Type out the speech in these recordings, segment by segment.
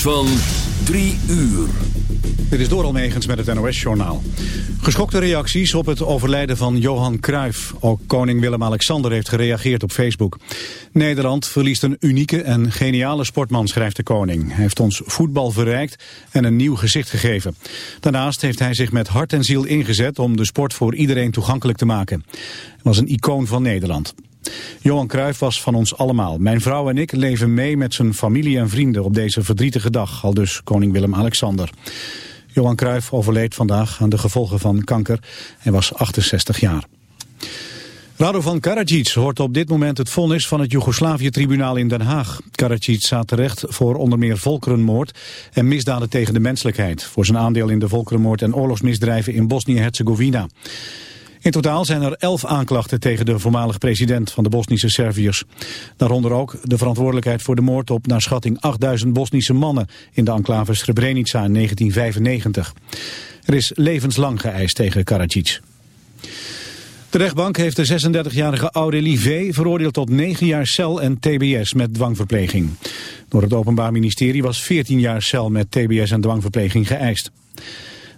Van 3 uur. Dit is door Almegens met het NOS-journaal. Geschokte reacties op het overlijden van Johan Cruijff. Ook koning Willem-Alexander heeft gereageerd op Facebook. Nederland verliest een unieke en geniale sportman, schrijft de koning. Hij heeft ons voetbal verrijkt en een nieuw gezicht gegeven. Daarnaast heeft hij zich met hart en ziel ingezet om de sport voor iedereen toegankelijk te maken. Hij was een icoon van Nederland. Johan Cruijff was van ons allemaal. Mijn vrouw en ik leven mee met zijn familie en vrienden op deze verdrietige dag, al dus koning Willem-Alexander. Johan Cruijff overleed vandaag aan de gevolgen van kanker. Hij was 68 jaar. Radovan Karadzic hoort op dit moment het vonnis van het Joegoslavië-tribunaal in Den Haag. Karadzic staat terecht voor onder meer volkerenmoord en misdaden tegen de menselijkheid... voor zijn aandeel in de volkerenmoord en oorlogsmisdrijven in Bosnië-Herzegovina. In totaal zijn er elf aanklachten tegen de voormalig president van de Bosnische Serviërs. Daaronder ook de verantwoordelijkheid voor de moord op naar schatting 8000 Bosnische mannen in de enclave Srebrenica in 1995. Er is levenslang geëist tegen Karadzic. De rechtbank heeft de 36-jarige Aurélie V. veroordeeld tot 9 jaar cel en tbs met dwangverpleging. Door het Openbaar Ministerie was 14 jaar cel met tbs en dwangverpleging geëist.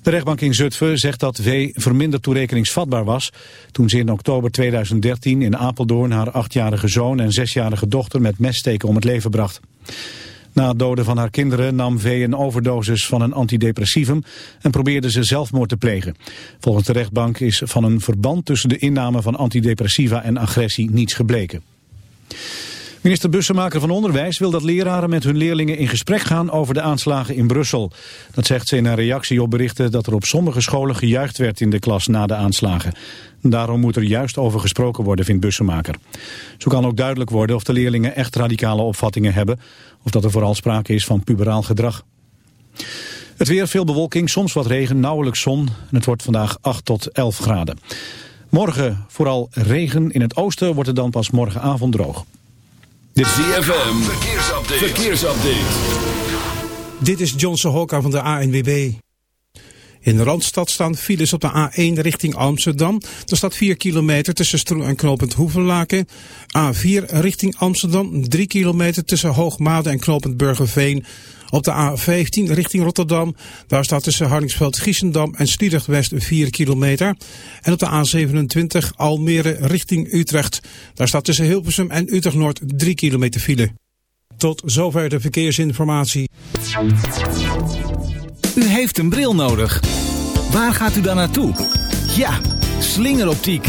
De rechtbank in Zutphen zegt dat V verminderd toerekeningsvatbaar was... toen ze in oktober 2013 in Apeldoorn haar achtjarige zoon en zesjarige dochter met messteken om het leven bracht. Na het doden van haar kinderen nam V een overdosis van een antidepressivum en probeerde ze zelfmoord te plegen. Volgens de rechtbank is van een verband tussen de inname van antidepressiva en agressie niets gebleken. Minister Bussemaker van Onderwijs wil dat leraren met hun leerlingen in gesprek gaan over de aanslagen in Brussel. Dat zegt ze in een reactie op berichten dat er op sommige scholen gejuicht werd in de klas na de aanslagen. Daarom moet er juist over gesproken worden, vindt Bussemaker. Zo kan ook duidelijk worden of de leerlingen echt radicale opvattingen hebben of dat er vooral sprake is van puberaal gedrag. Het weer, veel bewolking, soms wat regen, nauwelijks zon. En het wordt vandaag 8 tot 11 graden. Morgen vooral regen. In het oosten wordt het dan pas morgenavond droog. Dit ZFM, verkeersupdate. verkeersupdate. Dit is Johnson Hokka van de ANWB. In de Randstad staan files op de A1 richting Amsterdam. Er staat 4 kilometer tussen Stroen en Knopend Hoevenlaken. A4 richting Amsterdam, 3 kilometer tussen Hoogmade en Knopend Burgerveen. Op de A15 richting Rotterdam, daar staat tussen Harningsveld, Giessendam en Sliedrecht West 4 kilometer. En op de A27 Almere richting Utrecht, daar staat tussen Hilversum en Utrecht Noord 3 kilometer file. Tot zover de verkeersinformatie. U heeft een bril nodig. Waar gaat u dan naartoe? Ja, slingeroptiek.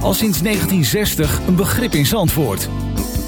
Al sinds 1960 een begrip in Zandvoort.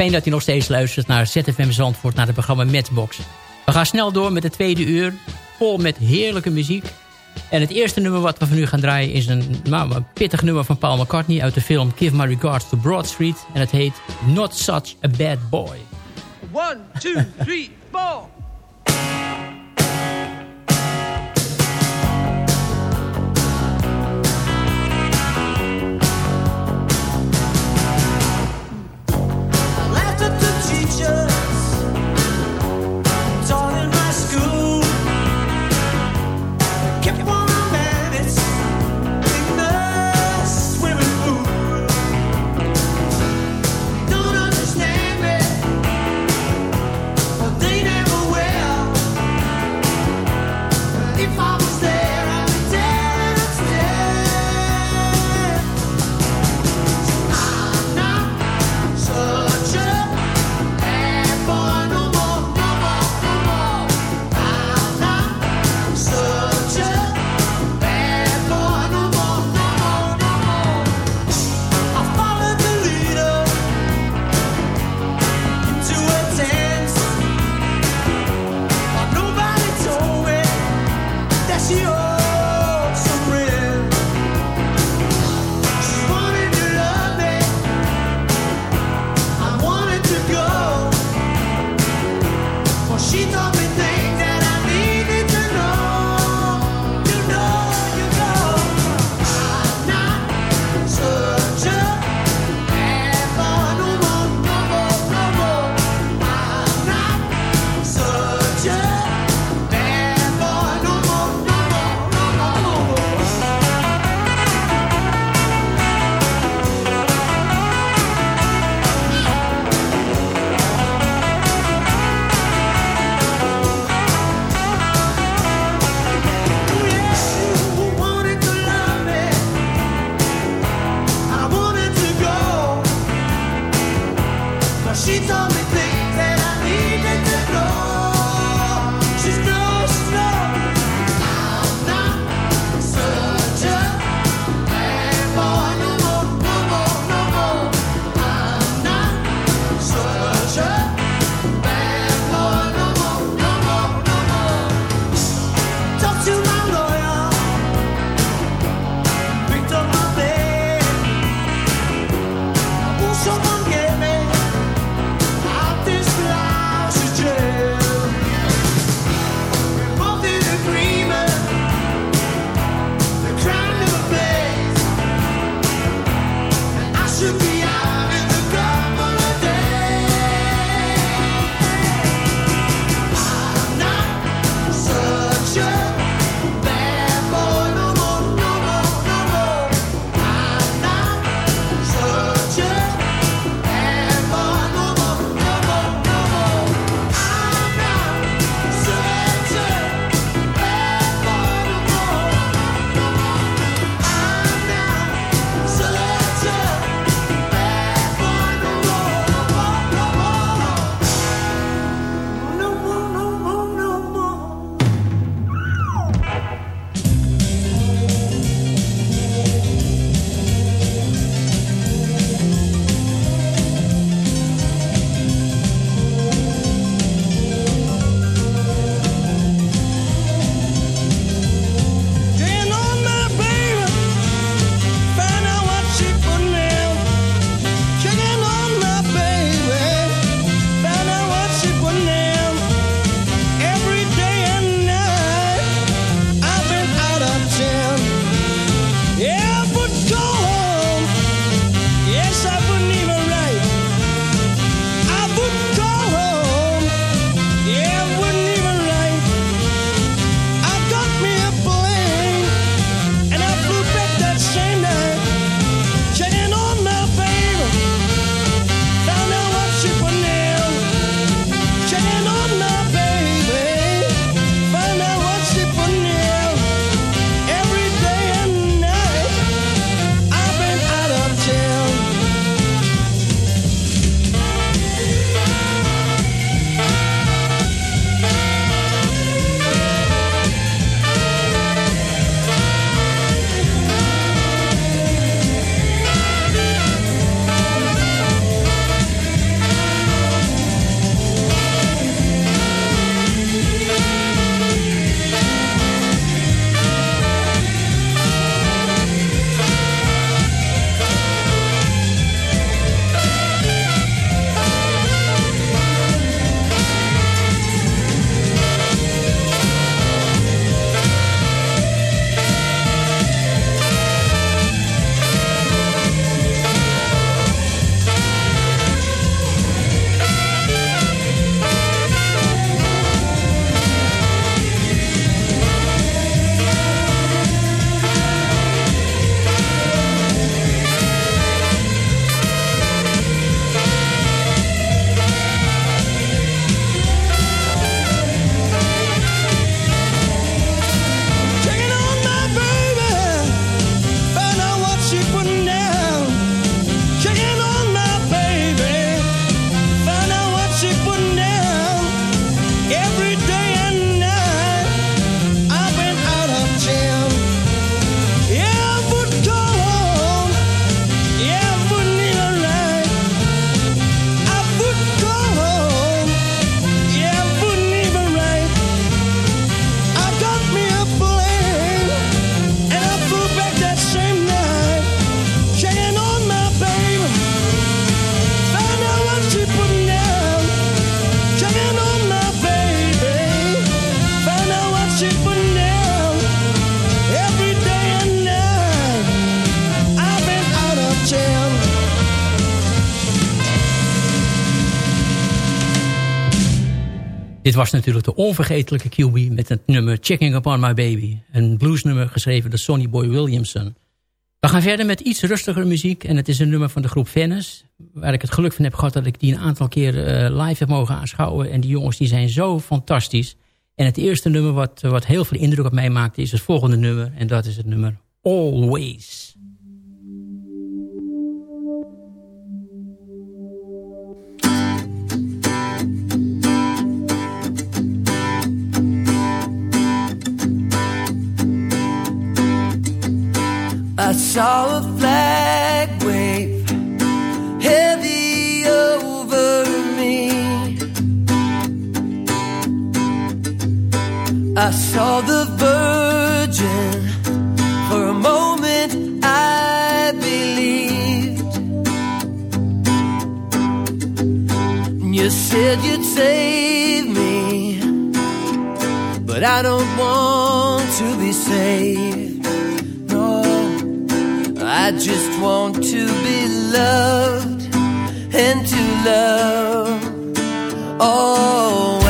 Fijn dat u nog steeds luistert naar ZFM Zandvoort, naar het programma Matchbox. We gaan snel door met de tweede uur, vol met heerlijke muziek. En het eerste nummer wat we van nu gaan draaien is een, nou, een pittig nummer van Paul McCartney uit de film Give My Regards to Broad Street. En het heet Not Such a Bad Boy. One, two, three, four. Dit was natuurlijk de onvergetelijke QB met het nummer Checking Upon My Baby. Een bluesnummer geschreven door Sonny Boy Williamson. We gaan verder met iets rustigere muziek. En het is een nummer van de groep Venice. Waar ik het geluk van heb gehad dat ik die een aantal keer uh, live heb mogen aanschouwen. En die jongens die zijn zo fantastisch. En het eerste nummer wat, wat heel veel indruk op mij maakte is het volgende nummer. En dat is het nummer Always. I saw a flag wave heavy over me. I saw the Virgin for a moment. I believed you said you'd save me, but I don't want to be saved. I just want to be loved and to love always.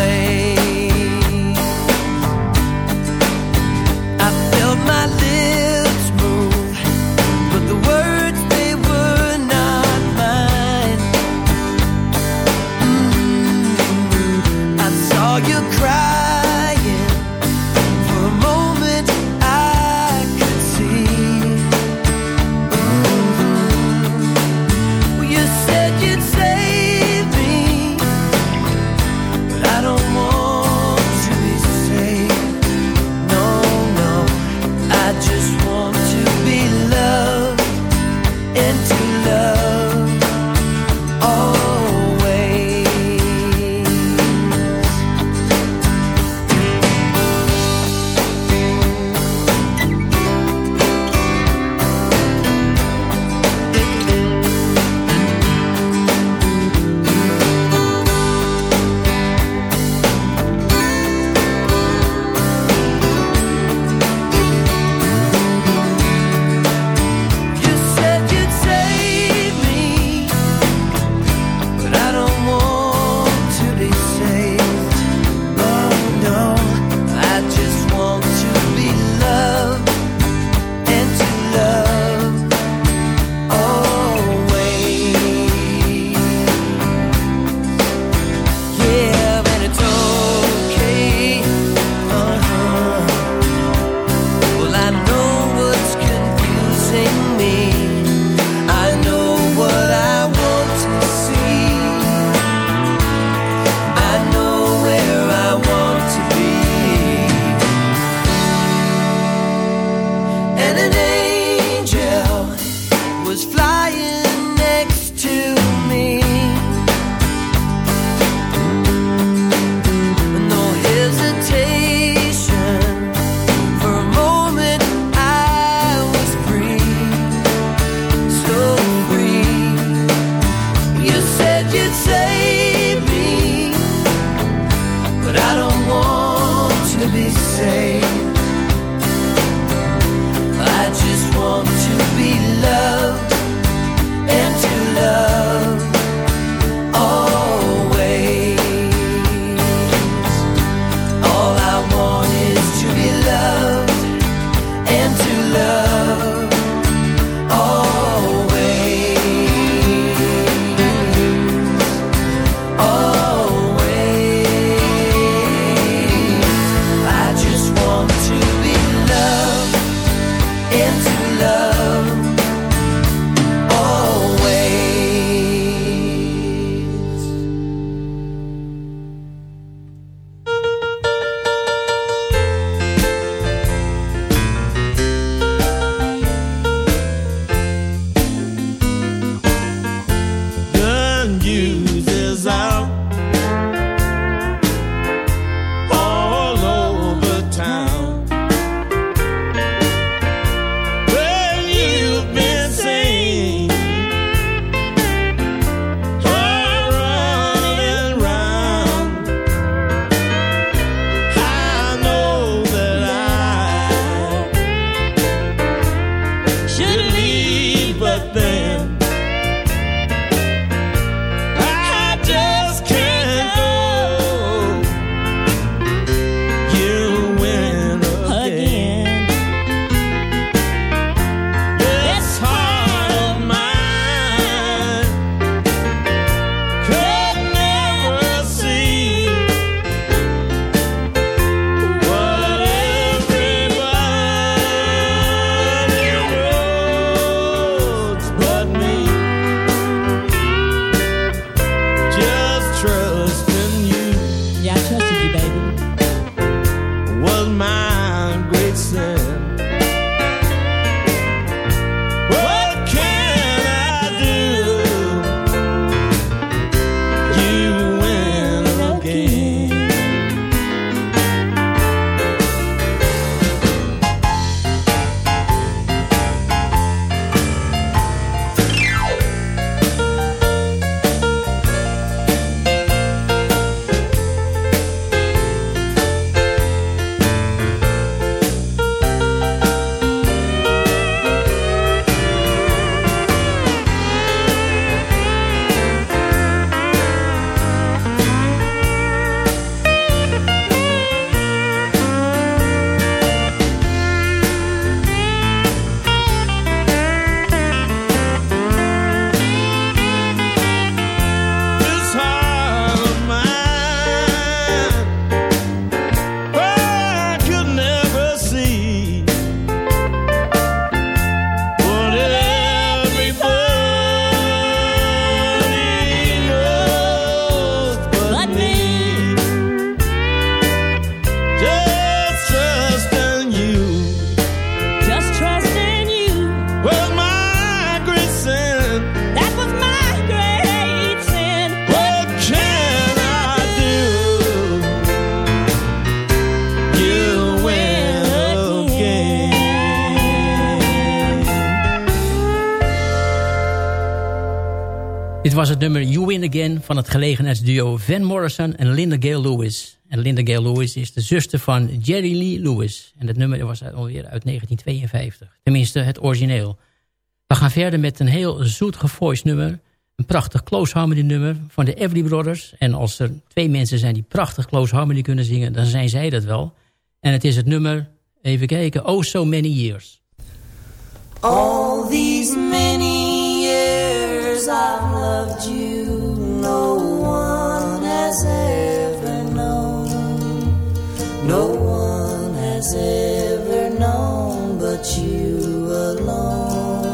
Dit was het nummer You Win Again van het gelegenheidsduo Van Morrison en Linda Gale Lewis. En Linda Gale Lewis is de zuster van Jerry Lee Lewis. En dat nummer was alweer uit 1952. Tenminste, het origineel. We gaan verder met een heel zoet gevoiced nummer. Een prachtig close harmony nummer van de Everly Brothers. En als er twee mensen zijn die prachtig close harmony kunnen zingen... dan zijn zij dat wel. En het is het nummer, even kijken, Oh So Many Years. All these years I've loved you, no one has ever known. No one has ever known but you alone.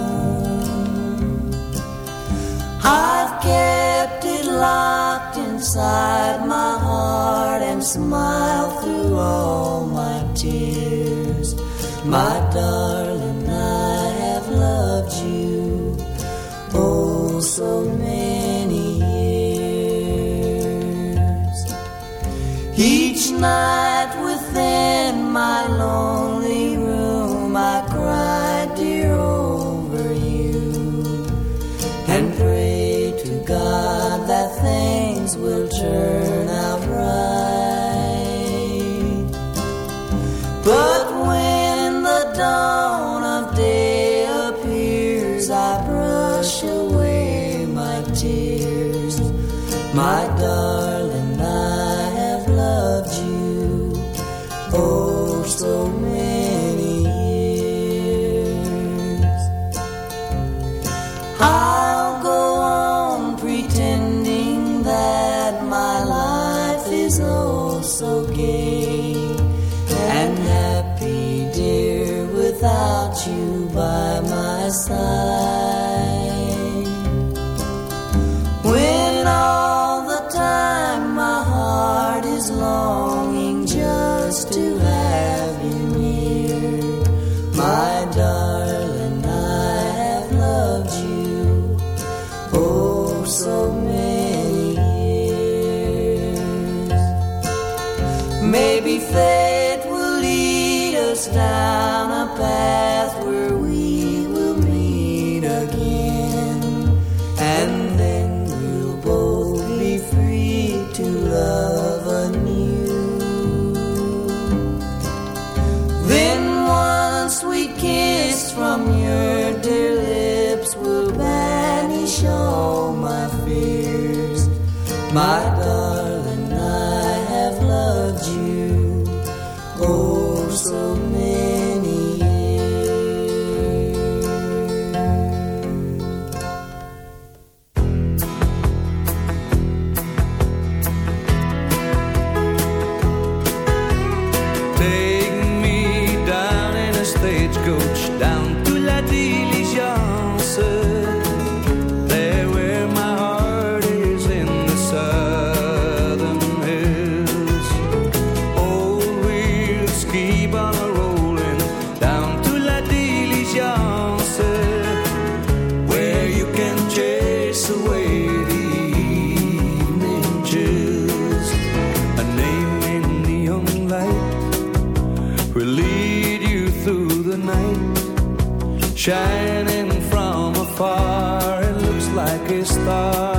I've kept it locked inside my heart and smiled through all my tears. My darling, so many years. Each night within my lonely room, I cried, dear, over you and pray to God that things will turn is so gay and happy, dear, without you by my side. Shining from afar, it looks like a star.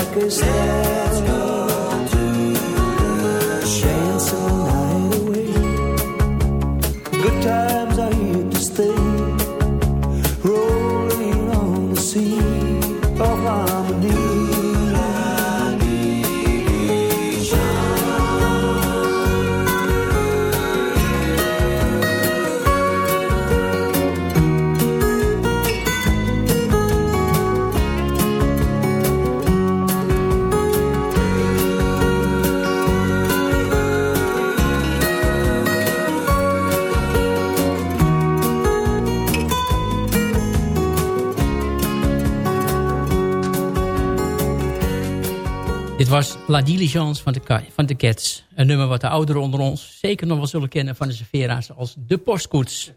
darkest hell. was La Diligence van de, van de Cats. Een nummer wat de ouderen onder ons zeker nog wel zullen kennen van de Severa's als de postkoets.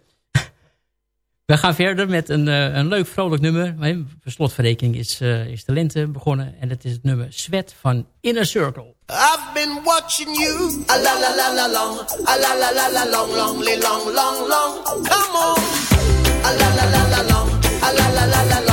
We gaan verder met een, een leuk vrolijk nummer. Mijn slotverrekening is, is de lente begonnen. En dat is het nummer Sweat van Inner Circle. I've been watching you. La la la la long. La la la la long long long long long. Come on. A la la la la la la la la.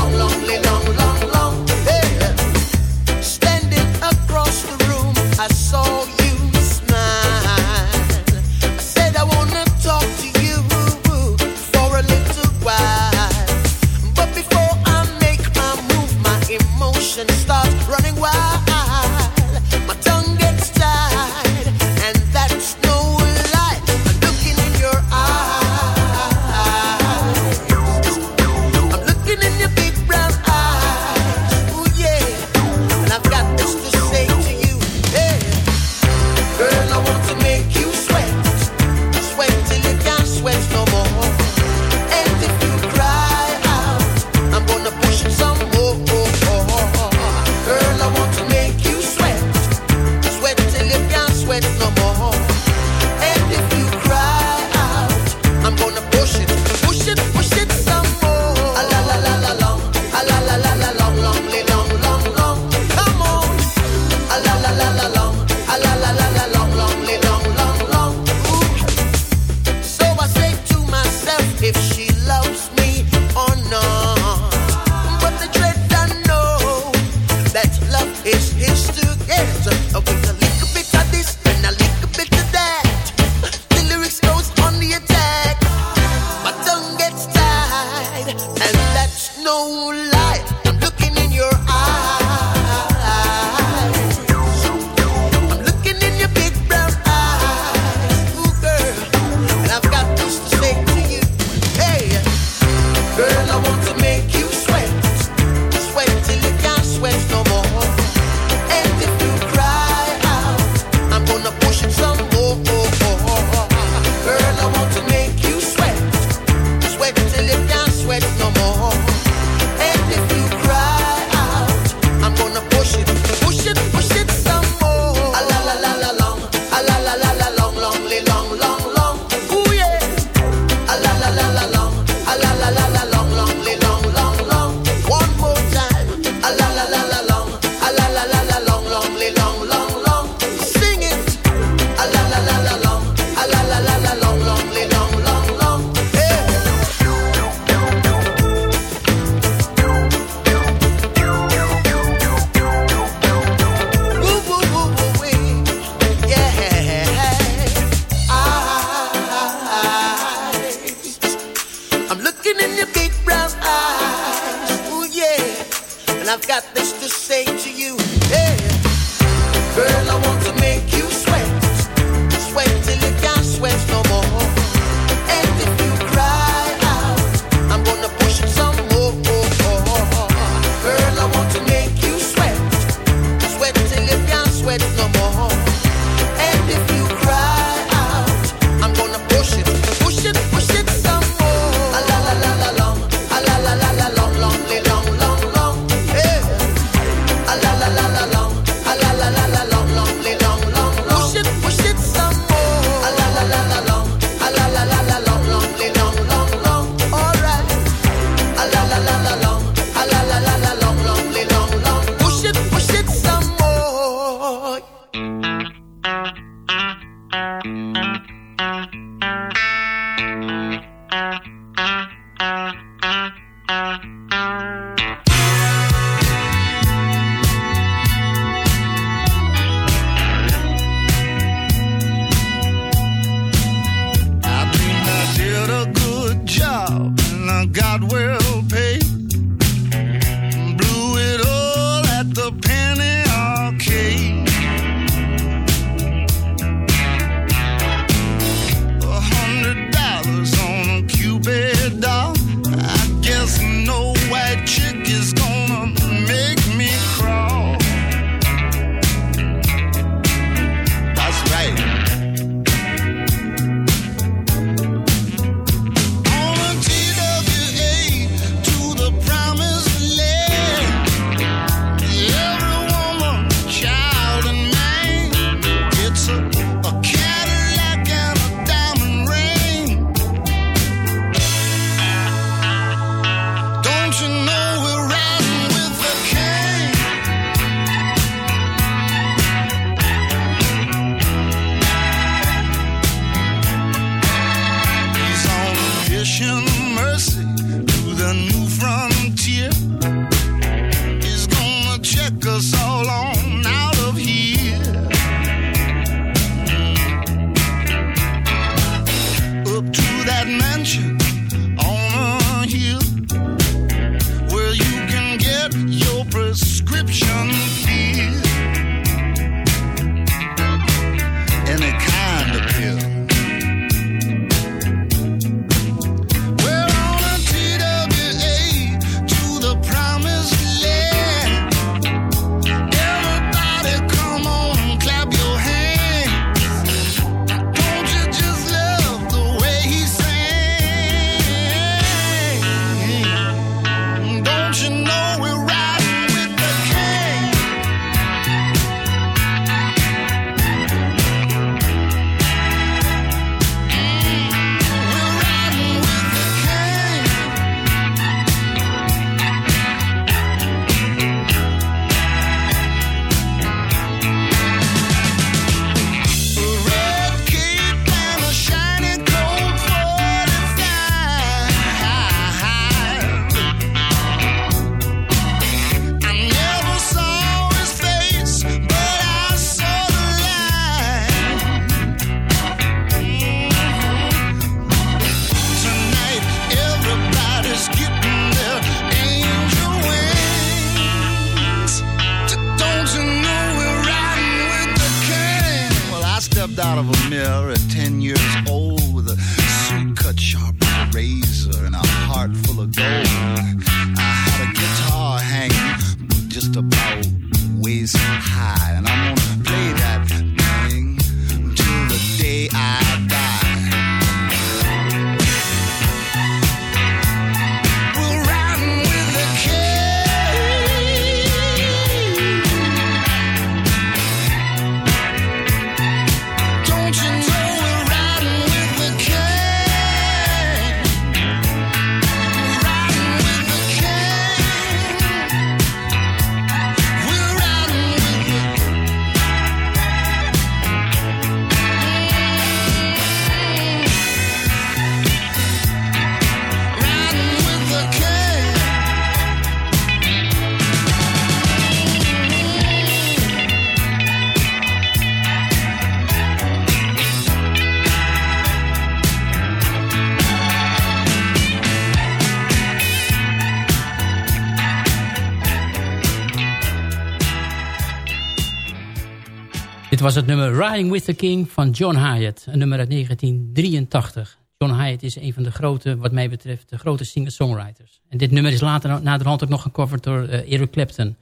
Dit was het nummer Riding with the King van John Hyatt. Een nummer uit 1983. John Hyatt is een van de grote, wat mij betreft, de grote singer-songwriters. En dit nummer is later naderhand ook nog gecoverd door eh, Eric Clapton.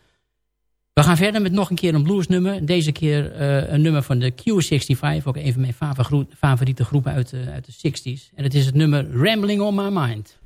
We gaan verder met nog een keer een bluesnummer. Deze keer eh, een nummer van de Q65. Ook een van mijn favoriete groepen uit, uit de 60s. En het is het nummer Rambling on My Mind.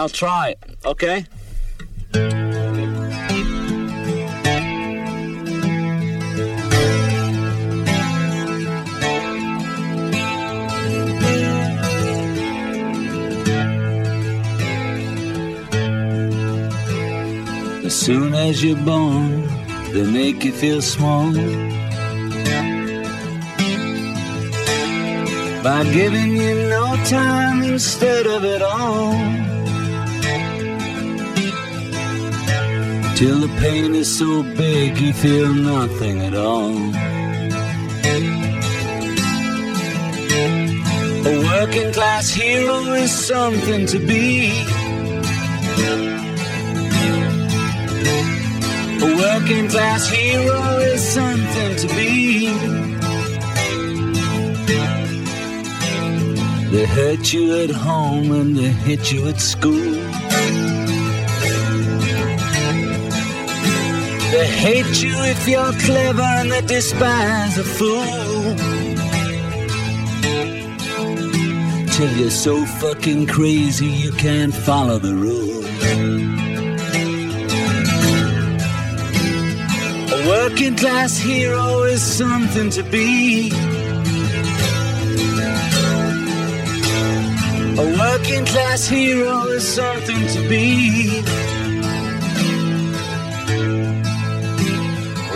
I'll try okay? As soon as you're born, they make you feel small. By giving you no time instead of it all. Till the pain is so big you feel nothing at all. A working class hero is something to be. A working class hero is something to be. They hurt you at home and they hit you at school. They hate you if you're clever and they despise a fool. Till you're so fucking crazy you can't follow the rules. A working class hero is something to be. A working class hero is something to be.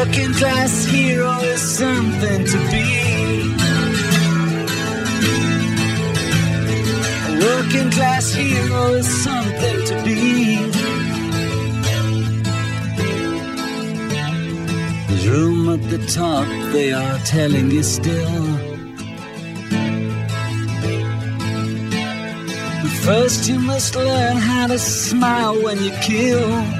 Working class hero is something to be. A working class hero is something to be. There's room at the top, they are telling you still. But first, you must learn how to smile when you kill.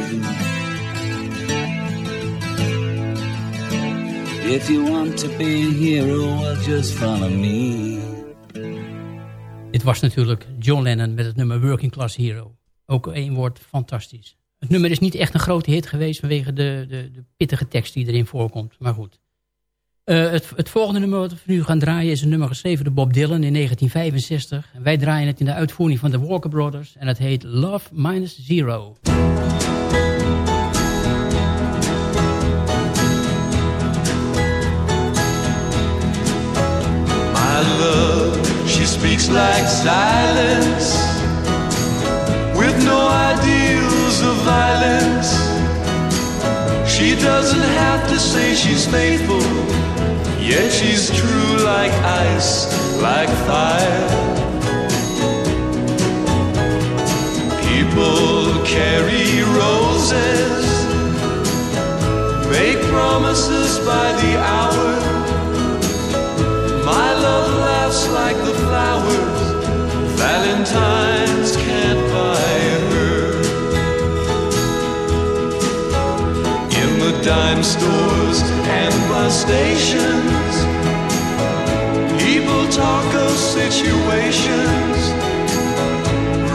If you want to be a hero, just follow me. Dit was natuurlijk John Lennon met het nummer Working Class Hero. Ook één woord fantastisch. Het nummer is niet echt een grote hit geweest vanwege de, de, de pittige tekst die erin voorkomt. Maar goed. Uh, het, het, volgende nummer wat we nu gaan draaien is een nummer geschreven door Bob Dylan in 1965. En wij draaien het in de uitvoering van de Walker Brothers en het heet Love Minus Zero. Love, she speaks like silence with no ideals of violence. She doesn't have to say she's faithful, yet she's true like ice, like fire. People carry roses, make promises by the hour. dime stores and bus stations. People talk of situations,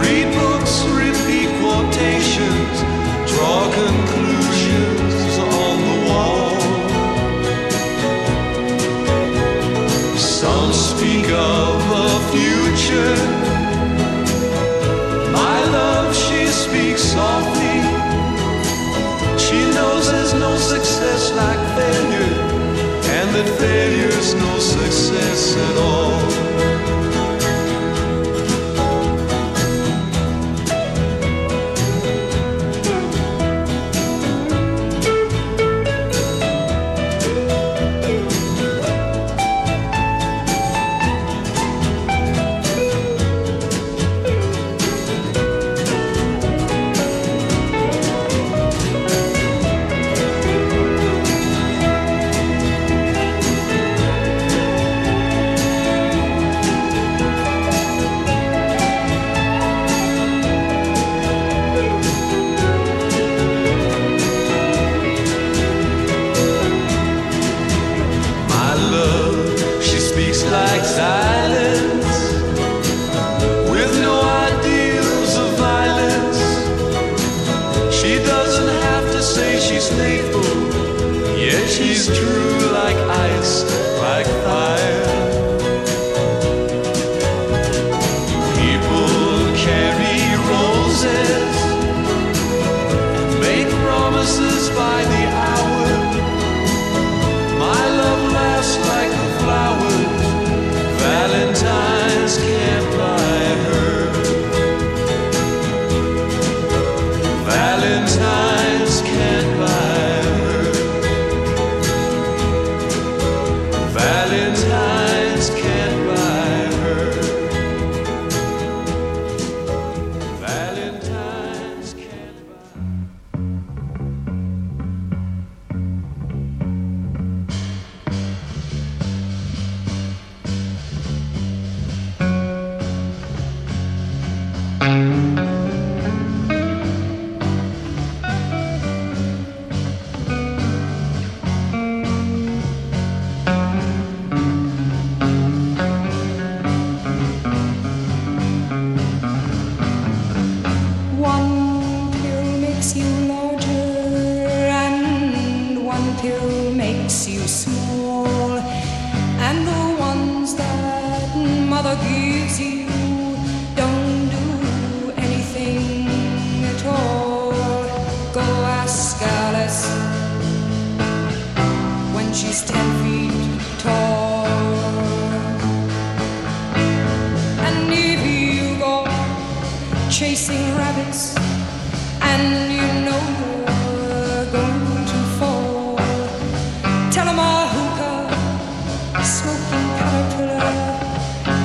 read books, repeat quotations, draw conclusions on the wall. Some speak of the future. like failure, and that failure's no success at all. She doesn't have to say she's faithful. Yeah, she's true.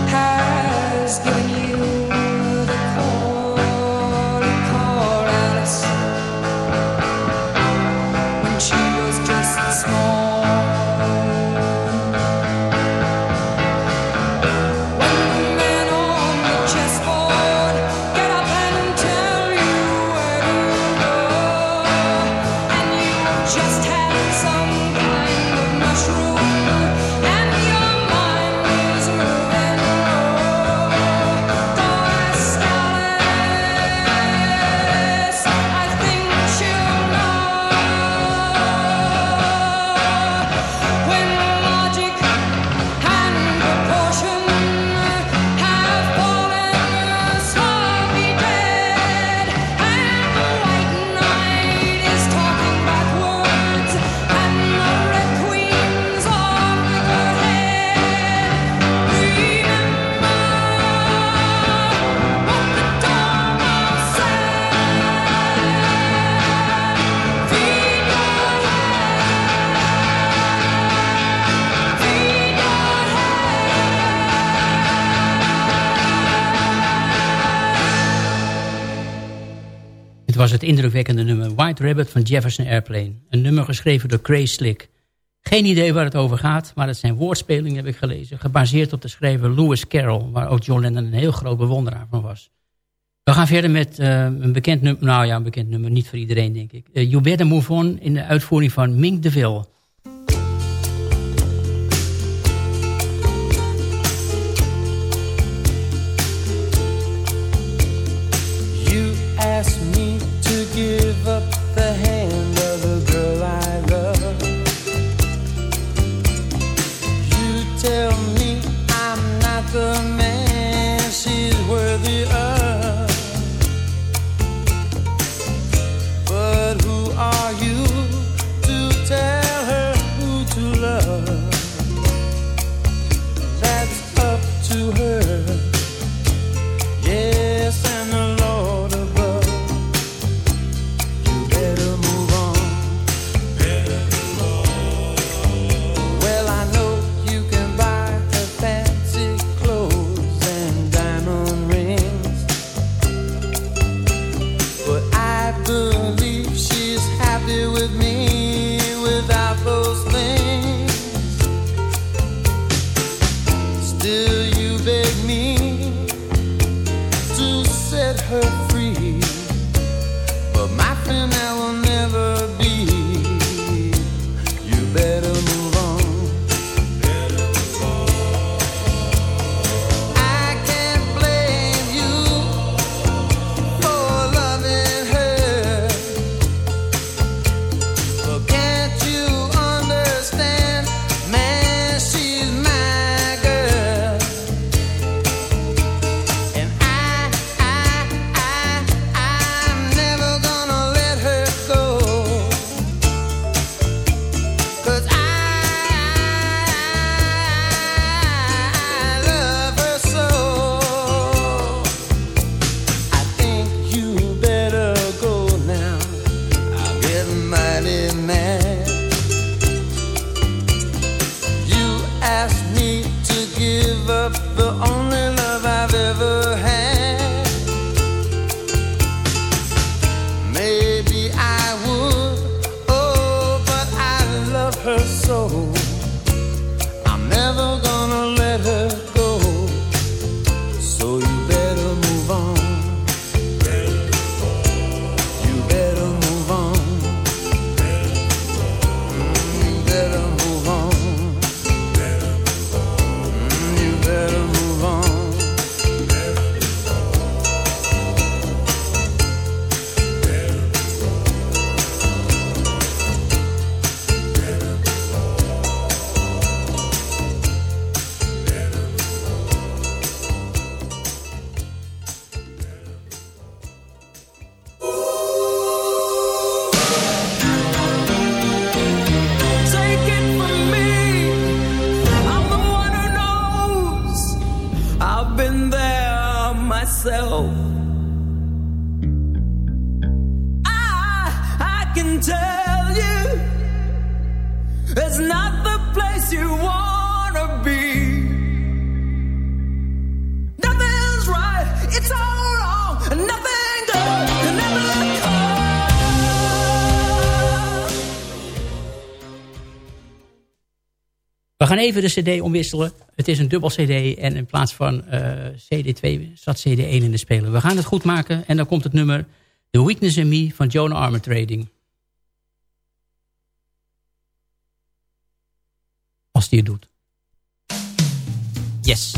has been het indrukwekkende nummer White Rabbit van Jefferson Airplane. Een nummer geschreven door Cray Slick. Geen idee waar het over gaat, maar het zijn woordspelingen, heb ik gelezen. Gebaseerd op de schrijver Lewis Carroll, waar ook John Lennon een heel groot bewonderaar van was. We gaan verder met eh, een bekend nummer, nou ja, een bekend nummer, niet voor iedereen denk ik. Uh, you Better Move On in de uitvoering van Mink DeVille. even de cd omwisselen. Het is een dubbel cd en in plaats van eh, cd2 zat cd1 in de speler. We gaan het goed maken en dan komt het nummer The Weakness in Me van Joan Armour Trading. Als die het doet. Yes.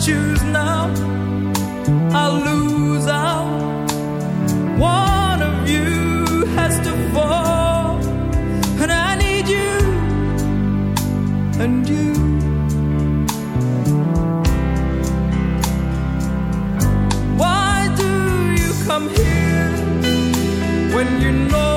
choose now, I lose out. One of you has to fall, and I need you and you. Why do you come here when you know?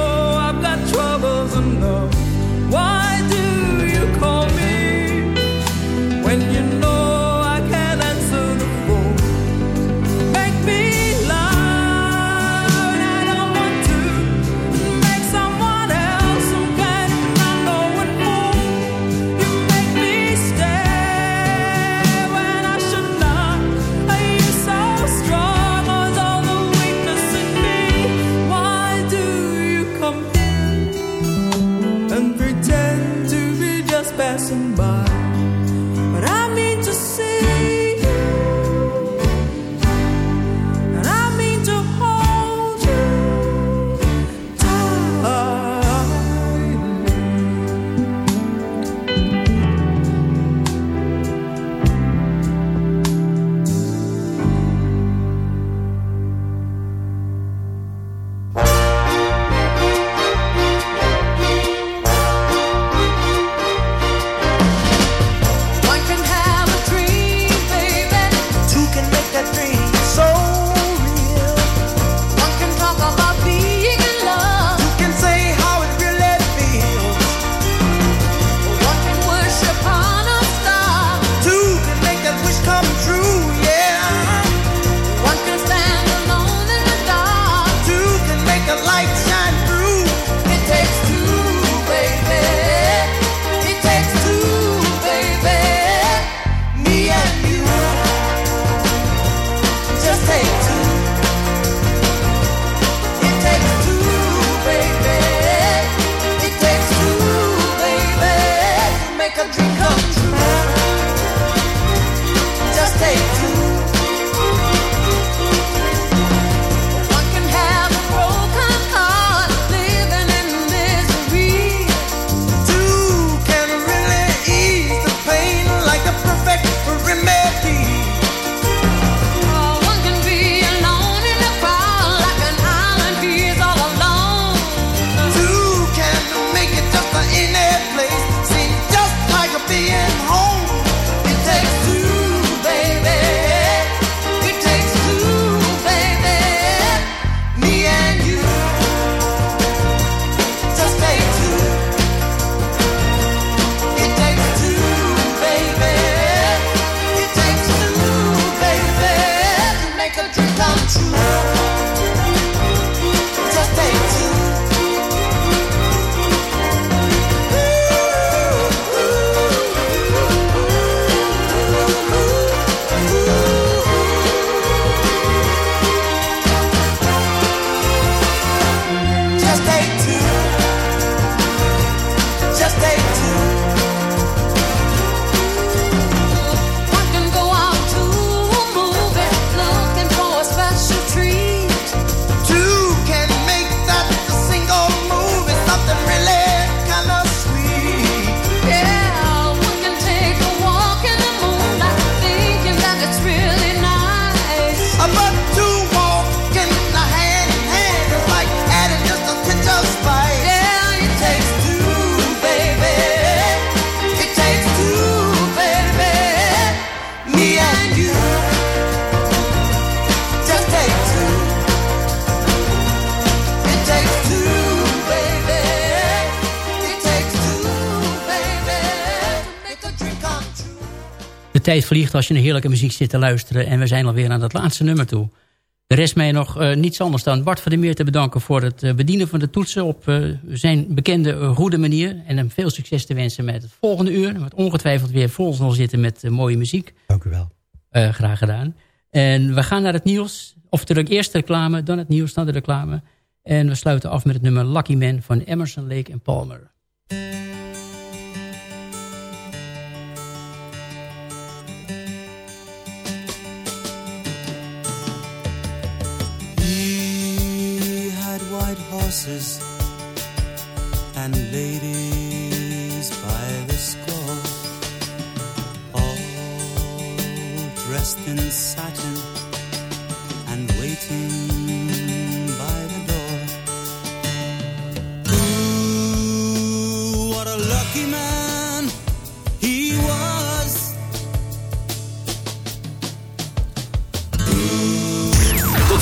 Tijd vliegt als je naar heerlijke muziek zit te luisteren. En we zijn alweer aan het laatste nummer toe. De rest mij nog uh, niets anders dan Bart van der Meer te bedanken... voor het uh, bedienen van de toetsen op uh, zijn bekende goede manier. En hem veel succes te wensen met het volgende uur. Wat ongetwijfeld weer vol zal zitten met mooie muziek. Dank u wel. graag gedaan. En we gaan naar het nieuws. Of natuurlijk eerst de reclame, dan het nieuws, dan de reclame. En we sluiten af met het nummer Lucky Man van Emerson, Lake en Palmer. And ladies